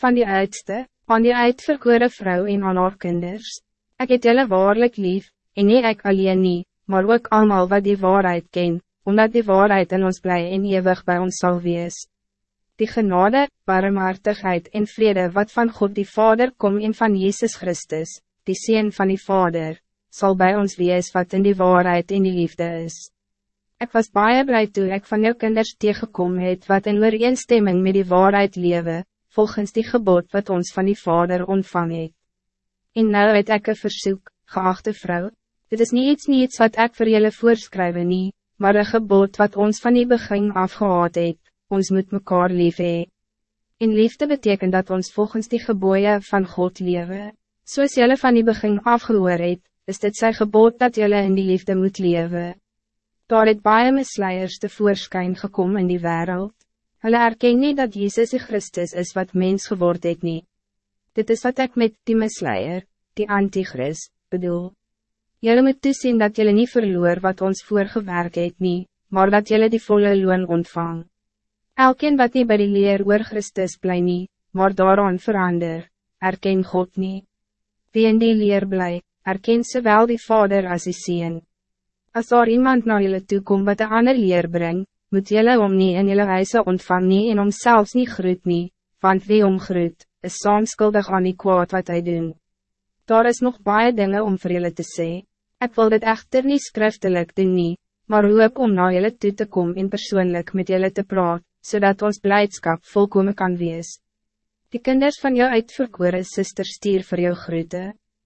van die oudste, aan die uitverkore vrou en aan haar kinders. Ik het julle waarlijk lief, en nie ek alleen nie, maar ook allemaal wat die waarheid ken, omdat die waarheid in ons blij en eeuwig bij ons zal wees. Die genade, barmhartigheid en vrede wat van God die Vader kom en van Jezus Christus, die Seen van die Vader, zal bij ons wees wat in die waarheid en die liefde is. Ik was baie blij toe ik van jou kinders tegenkom het wat in ooreenstemming met die waarheid lewe, volgens die gebod wat ons van die Vader ontvang het. En nou het ek een versoek, geachte vrouw, dit is niet iets niets wat ik voor jullie voorschrijven nie, maar een gebod wat ons van die begin afgehaad het, ons moet mekaar lief hee. In liefde betekent dat ons volgens die geboeien van God leven. Zoals jullie van die begin afgehoor het, is dit zijn gebod dat jullie in die liefde moet leven. Daar het baie misleiers te voorschijn gekomen in die wereld. Hulle erken nie dat Jezus die Christus is wat mens geword het nie. Dit is wat ik met die misleier, die antichrist, bedoel. Jullie moet toesien dat jullie niet verloor wat ons voorgewerk het nie, maar dat jullie die volle loon ontvang. Elkeen wat niet bij die leer oor Christus bly nie, maar daaraan verander, erken God niet. Wie in die leer bly, erken zowel die Vader als die Seen. Als daar iemand naar jullie toe kom wat een ander leer brengt, moet jullie om niet in jullie huise ontvang nie en om zelfs niet groet nie, want wie om groet, is saamskuldig aan die kwaad wat hij doen. Daar is nog baie dingen om voor jullie te zeggen. Ik wil dit echter niet schriftelijk doen nie, maar hoop om naar jullie toe te komen en persoonlijk met jullie te praten, zodat ons blijdschap volkomen kan wees. Die kinders van jou uitverkore sister stier voor jou groeten.